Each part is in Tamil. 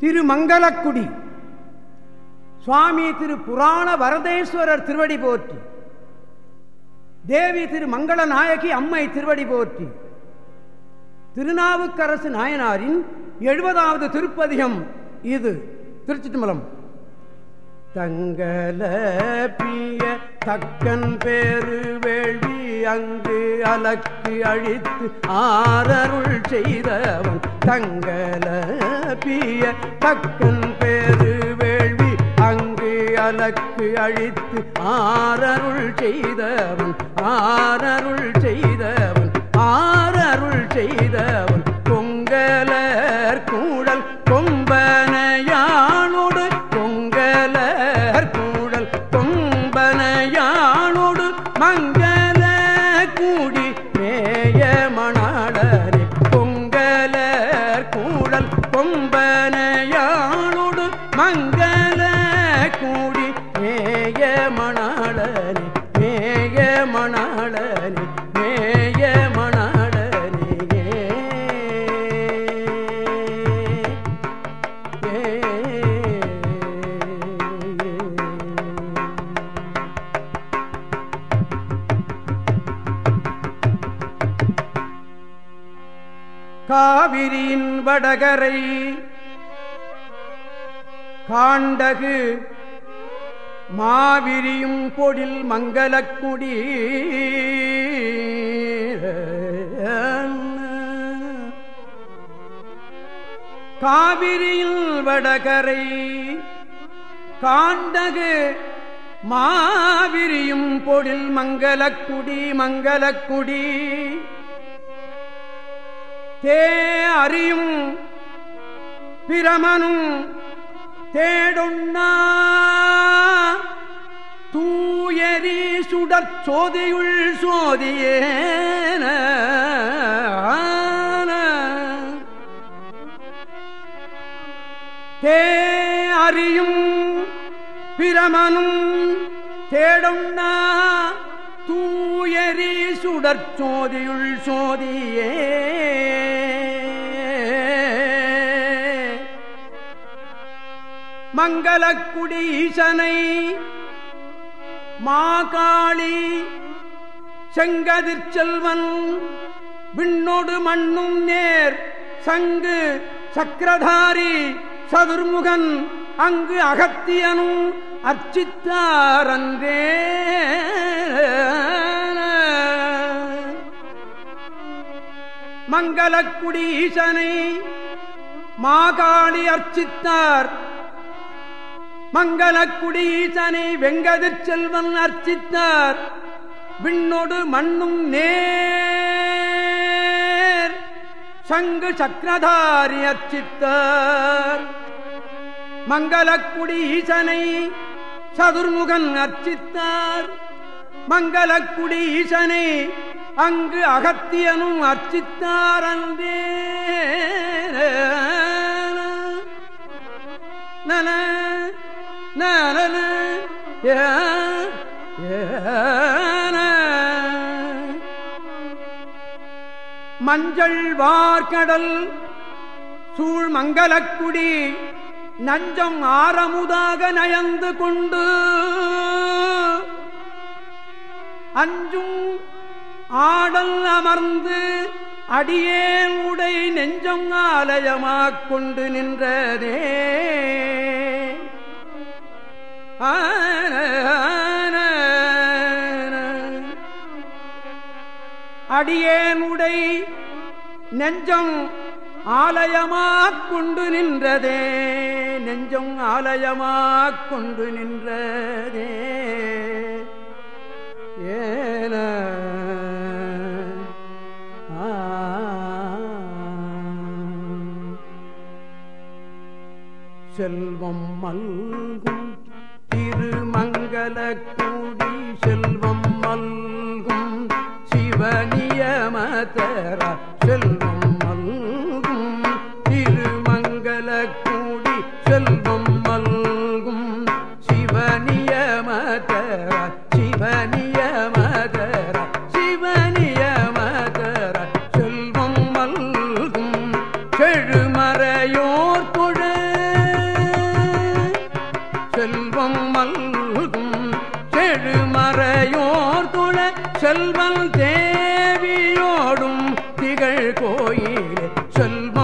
திருமங்கலக்குடி. சுவாமி திரு புராண வரதேஸ்வரர் திருவடி போற்றி. தேவி திரு மங்கள நாயகி அம்மை திருவடி போற்றி. திருநாவுக்கரசு நாயனாரின் எழுபதாவது திருப்பதிகம் இது. திருச்சிட்டுமலம் தங்கல பிய தக்கன் பேரு வேள்வி அங்கு அலக்கு அழித்து ஆரருள் செய்தவன் தங்கல பிய தக்கன் பேரு வேள்வி அங்கு அலக்கு அழித்து ஆரருள் செய்தவன் ஆரருள் செய்தவன் மங்கள கூடி மேய மணாளனி மேய மணாளனி மேய மணாளனே. காவிரியின் வடகரை காண்டகு மாவிரியும் பொடில் மங்களக்குடி காவிரியில் வடகரை காண்டகு மாவிரியும் பொடில் மங்களக்குடி மங்களக்குடி தே அறியும் பிரமனும் தேடொன்னா தூயரி சுடற் சோதியுள் சோதியேன. தே அறியும் பிரமனும் தேடொன்னா தூயரி சுடற் சோதியுள் சோதியே மங்களக்குடி ஈசனை மாகாளி செங்கதிர் செல்வன் விண்ணொடு மண்ணும் நேர் சங்கு சக்கரதாரி சதுர்முகன் அங்கு அகத்தியனும் அர்ச்சித்தாரன்றே. மங்களக்குடி ஈசனை மாகாளி அர்ச்சித்தார். மங்களக்குடி ஈசனை வெங்கதிர் செல்வன் அர்ச்சித்தார். விண்ணொடு மண்ணும் நேர். சங்கு சக்கரதாரி அர்ச்சித்தார். மங்களக்குடி ஈசனை சதுர்முகன் அர்ச்சித்தார். மங்களக்குடி ஈசனை அங்கு அகத்தியனும் அர்ச்சித்தார் அன்றே. நன நானு மஞ்சள் வார்கடல் சூழ் மங்களக்குடி நஞ்சம் ஆரமுதாக நயந்து கொண்டு அஞ்சும் ஆடல் அமர்ந்து அடியே உடை நெஞ்சம் ஆலயமாக் கொண்டு நின்றதே. அடியேனுடை நெஞ்சம் ஆலயமாக கொண்டு நின்றதே நெஞ்சம் ஆலயமாக கொண்டு நின்றதே. ஏன செல்வம் மல்கும் திருமங்கல கூடி செல்வம் மல்கும் சிவனியமதர தேவியோடும் திகழ் கோயில் செல்வம்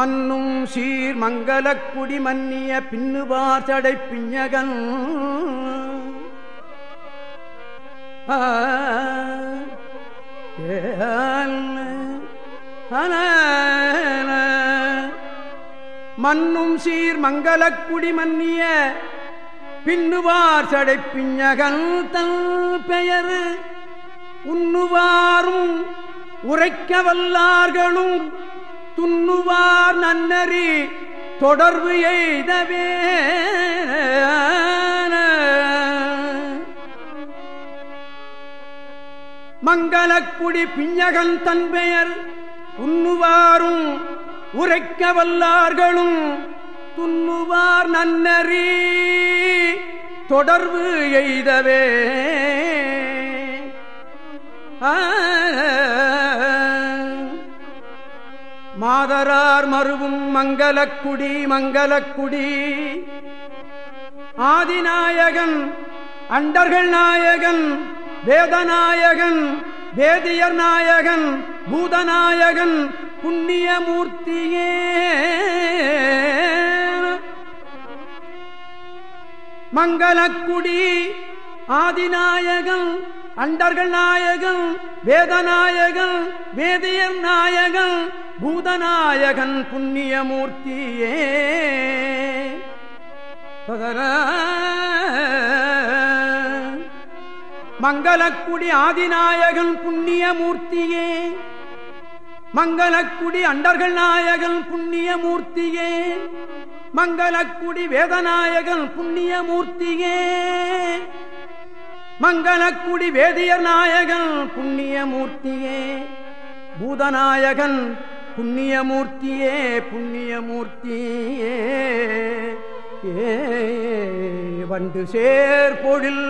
மன்னும் சீர் மங்களக்குடி மன்னிய பின்னுவார் தடை பிஞகன் மன்னும் சீர் மங்களக்குடி மன்னிய பின்னுவார் சடை பிஞகன் தன் பெயர் உண்ணுவாரும் உரைக்க வல்லார்களும் துண்ணுவார் நன்னறி தொடர்பு எய்தவே. மங்களக்குடி பிஞ்சகன் தன் பெயர் உண்ணுவாரும் உரைக்க வல்லார்களும் துண்ணுவார் நன்னறி தொடர்பு எய்தவே. ஆ. மாதரார் மருவும் மங்களக்குடி மங்களக்குடி. ஆதிநாயகன் அண்டர்கள் நாயகன் வேதநாயகன் வேதியர் நாயகன் பூதநாயகன் புண்ணியமூர்த்தியே. மங்களக்குடி ஆதிநாயகன் அண்டர்கள் நாயகன் வேதநாயகன் வேதியர் நாயகன் பூதநாயகன் புண்ணியமூர்த்தியே. பகர மங்களக்குடி ஆதிநாயகன் புண்ணியமூர்த்தியே. மங்களக்குடி அண்டர்கள் நாயகன் புண்ணியமூர்த்தியே. மங்களக்குடி வேதநாயகன் புண்ணியமூர்த்தியே. மங்களக்குடி வேதியர் நாயகன் புண்ணியமூர்த்தியே. பூதநாயகன் புண்ணியமூர்த்தியே புண்ணியமூர்த்தியே. ஏ வண்டு சேர்பொழில்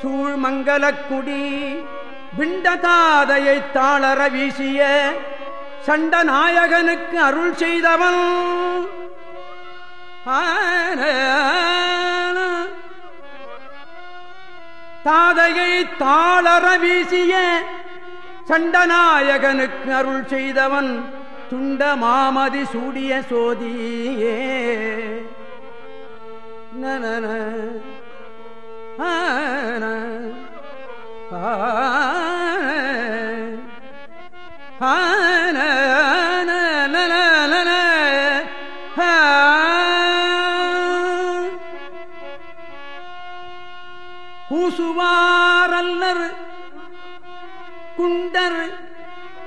சூழ்மங்கலக்குடி விண்டதாதையை தாளர வீசிய சண்ட நாயகனுக்கு அருள் செய்தவன். தாதையை தாளர வீசிய சண்டநாயகனுக்கு அருள் செய்தவன் துண்ட மாமதி சூடிய சோதியே. நன ஆன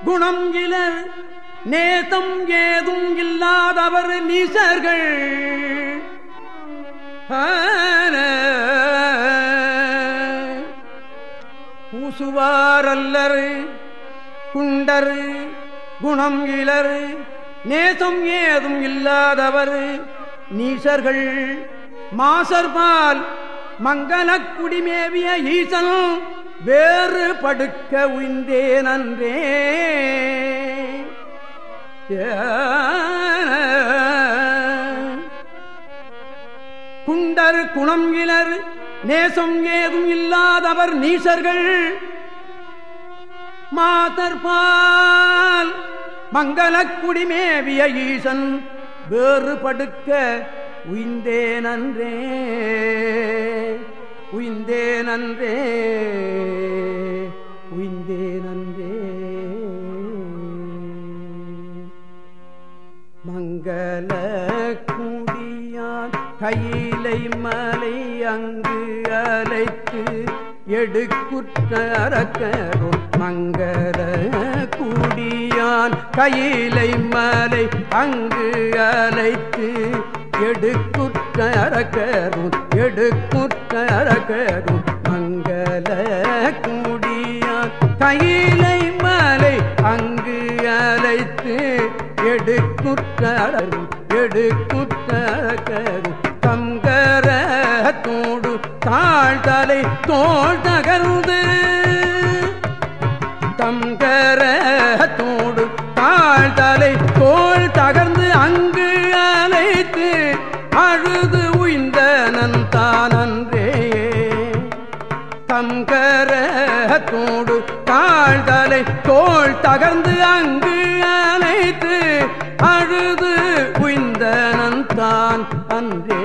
குணம் இலர் நேதம் ஏதும் இல்லாதவர் நீசர்கள் பூசுவாரல்லர் குண்டர் குணம் இலர் நேசம் ஏதும் இல்லாதவர் நீசர்கள் மாசர்பால் மங்கள குடிமேவிய ஈசனும் வேறு படுக்க உய்ந்தேன் அன்றே. குண்டர் குணம் இலர் நேசம் ஏதும் இல்லாதவர் நீசர்கள். மாதர்பால் மங்களக்குடிமேவிய ஈசன் வேறு படுக்க உய்ந்தே நன்றே உயிந்தே நன்றே உயிந்தே நன்றே. மங்கள குடியான் கையிலை மலை அங்கு அலைத்து எடுக்குற்றரக்கரும் மங்கள குடியான் கையிலை மலை அங்கு அலைத்து எடுக்குற்றரக்கரும் எடுக்குற்றரக்கரும் மங்கள குடியான் கையிலை மலை அங்கு அலைத்து எடு எடுக்குற்றரும் எடுக்குற்றரும் தங்கர தோடு தாழ்தலை தோல் தகர்ந்து தங்கர கோள் தகர்ந்து அங்கு அனைத்து அழுது உய்ந்தனன் தான் அன்றே.